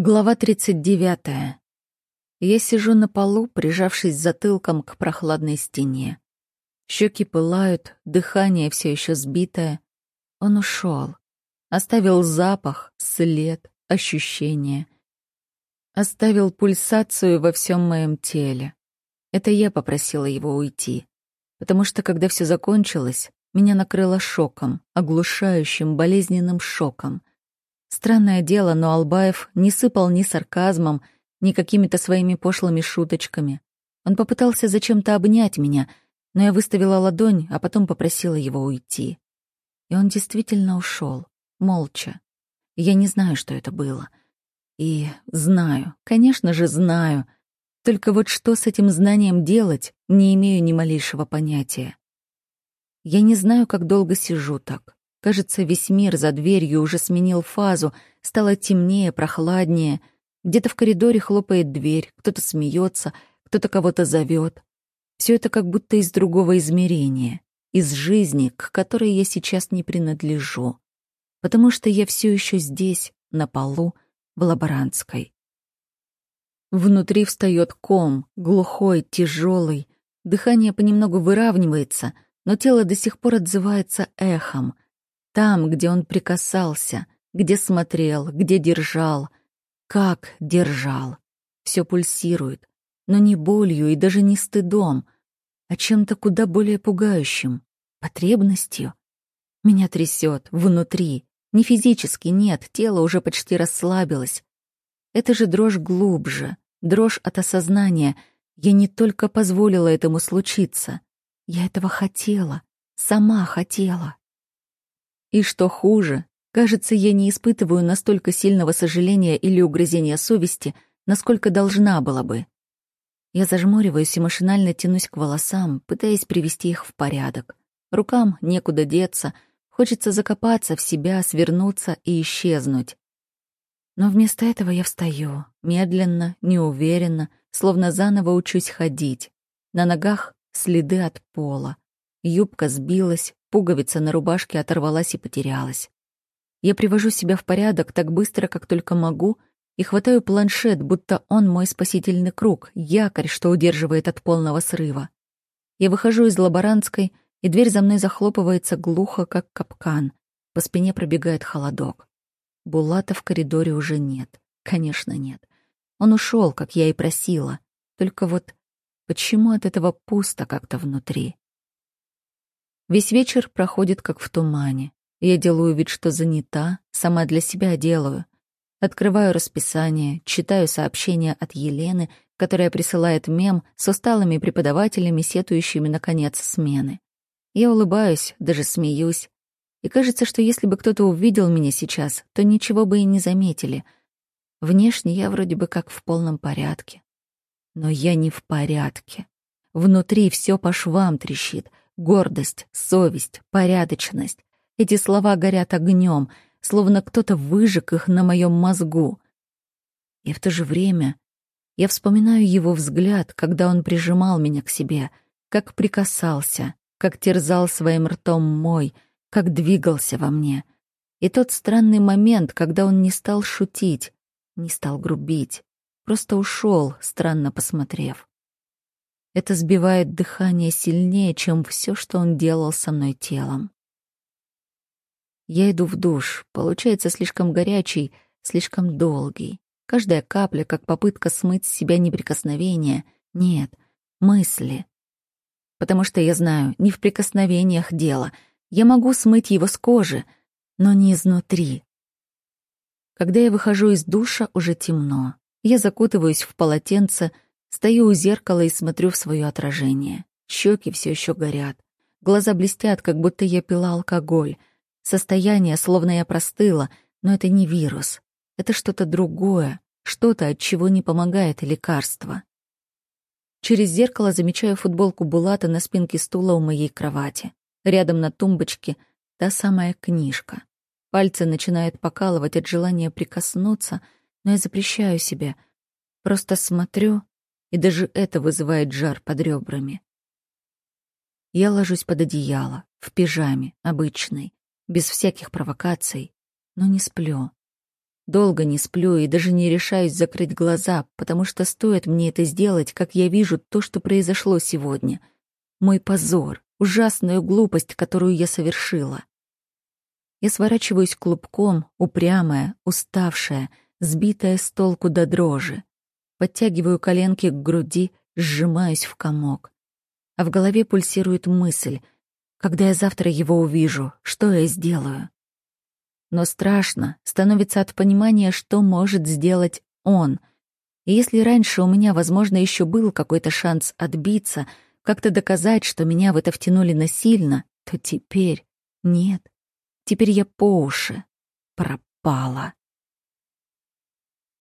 Глава 39. Я сижу на полу, прижавшись затылком к прохладной стене. Щеки пылают, дыхание все еще сбитое. Он ушел, Оставил запах, след, ощущение. Оставил пульсацию во всем моем теле. Это я попросила его уйти. Потому что, когда все закончилось, меня накрыло шоком, оглушающим, болезненным шоком. Странное дело, но Албаев не сыпал ни сарказмом, ни какими-то своими пошлыми шуточками. Он попытался зачем-то обнять меня, но я выставила ладонь, а потом попросила его уйти. И он действительно ушел, молча. Я не знаю, что это было. И знаю, конечно же, знаю. Только вот что с этим знанием делать, не имею ни малейшего понятия. Я не знаю, как долго сижу так. Кажется, весь мир за дверью уже сменил фазу, стало темнее, прохладнее. Где-то в коридоре хлопает дверь, кто-то смеется, кто-то кого-то зовет. Все это как будто из другого измерения, из жизни, к которой я сейчас не принадлежу. Потому что я все еще здесь, на полу, в лаборантской. Внутри встает ком, глухой, тяжелый. Дыхание понемногу выравнивается, но тело до сих пор отзывается эхом — там, где он прикасался, где смотрел, где держал. Как держал. Все пульсирует, но не болью и даже не стыдом, а чем-то куда более пугающим. Потребностью. Меня трясет внутри. Не физически, нет, тело уже почти расслабилось. Это же дрожь глубже, дрожь от осознания. Я не только позволила этому случиться. Я этого хотела, сама хотела. И что хуже, кажется, я не испытываю настолько сильного сожаления или угрызения совести, насколько должна была бы. Я зажмуриваюсь и машинально тянусь к волосам, пытаясь привести их в порядок. Рукам некуда деться, хочется закопаться в себя, свернуться и исчезнуть. Но вместо этого я встаю, медленно, неуверенно, словно заново учусь ходить. На ногах следы от пола. Юбка сбилась, Пуговица на рубашке оторвалась и потерялась. Я привожу себя в порядок так быстро, как только могу, и хватаю планшет, будто он мой спасительный круг, якорь, что удерживает от полного срыва. Я выхожу из лаборантской, и дверь за мной захлопывается глухо, как капкан. По спине пробегает холодок. Булата в коридоре уже нет. Конечно, нет. Он ушел, как я и просила. Только вот почему от этого пусто как-то внутри? Весь вечер проходит как в тумане. Я делаю вид, что занята, сама для себя делаю. Открываю расписание, читаю сообщения от Елены, которая присылает мем с усталыми преподавателями, сетующими на конец смены. Я улыбаюсь, даже смеюсь. И кажется, что если бы кто-то увидел меня сейчас, то ничего бы и не заметили. Внешне я вроде бы как в полном порядке. Но я не в порядке. Внутри все по швам трещит, Гордость, совесть, порядочность. Эти слова горят огнем, словно кто-то выжег их на моем мозгу. И в то же время я вспоминаю его взгляд, когда он прижимал меня к себе, как прикасался, как терзал своим ртом мой, как двигался во мне. И тот странный момент, когда он не стал шутить, не стал грубить, просто ушел, странно посмотрев. Это сбивает дыхание сильнее, чем все, что он делал со мной телом. Я иду в душ. Получается слишком горячий, слишком долгий. Каждая капля, как попытка смыть с себя неприкосновение. Нет, мысли. Потому что я знаю, не в прикосновениях дело. Я могу смыть его с кожи, но не изнутри. Когда я выхожу из душа, уже темно. Я закутываюсь в полотенце — Стою у зеркала и смотрю в свое отражение. Щеки все еще горят. Глаза блестят, как будто я пила алкоголь. Состояние, словно я простыла, но это не вирус. Это что-то другое, что-то, от чего не помогает лекарство. Через зеркало замечаю футболку Булата на спинке стула у моей кровати. Рядом на тумбочке та самая книжка. Пальцы начинают покалывать от желания прикоснуться, но я запрещаю себе. Просто смотрю и даже это вызывает жар под ребрами. Я ложусь под одеяло, в пижаме, обычной, без всяких провокаций, но не сплю. Долго не сплю и даже не решаюсь закрыть глаза, потому что стоит мне это сделать, как я вижу то, что произошло сегодня. Мой позор, ужасную глупость, которую я совершила. Я сворачиваюсь клубком, упрямая, уставшая, сбитая с толку до дрожи. Подтягиваю коленки к груди, сжимаюсь в комок. А в голове пульсирует мысль. Когда я завтра его увижу, что я сделаю? Но страшно становится от понимания, что может сделать он. И если раньше у меня, возможно, еще был какой-то шанс отбиться, как-то доказать, что меня в это втянули насильно, то теперь нет. Теперь я по уши пропала.